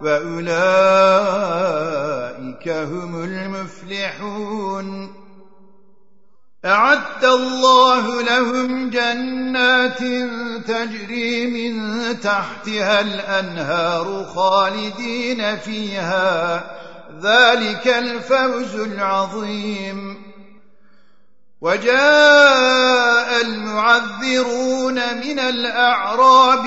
وأولئك هم المفلحون أعد الله لهم جنات تجري من تحتها الأنهار خالدين فيها ذلك الفوز العظيم. وجاء المعذرون من الأعراب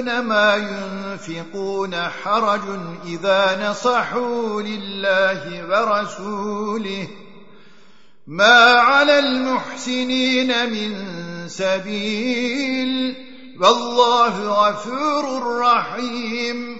يجدون ما ينفقون حرج إذا نصحوا لله ورسوله. ما على المحسنين من سبيل. والله غفور رحيم.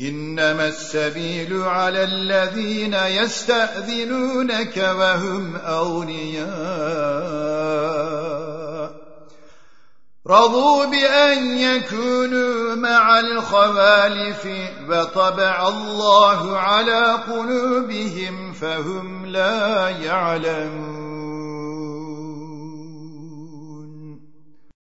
إنما السبيل على الذين يستأذنونك وهم أولياء رضوا بأن يكونوا مع الخوالف وطبع الله على قلوبهم فهم لا يعلمون.